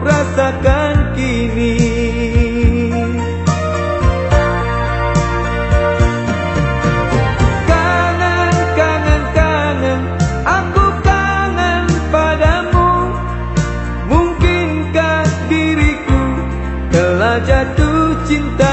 rasakan kini. Kangen, kangen, kangen Aku kangen padamu. Mungkinkah diriku Telah jatuh cinta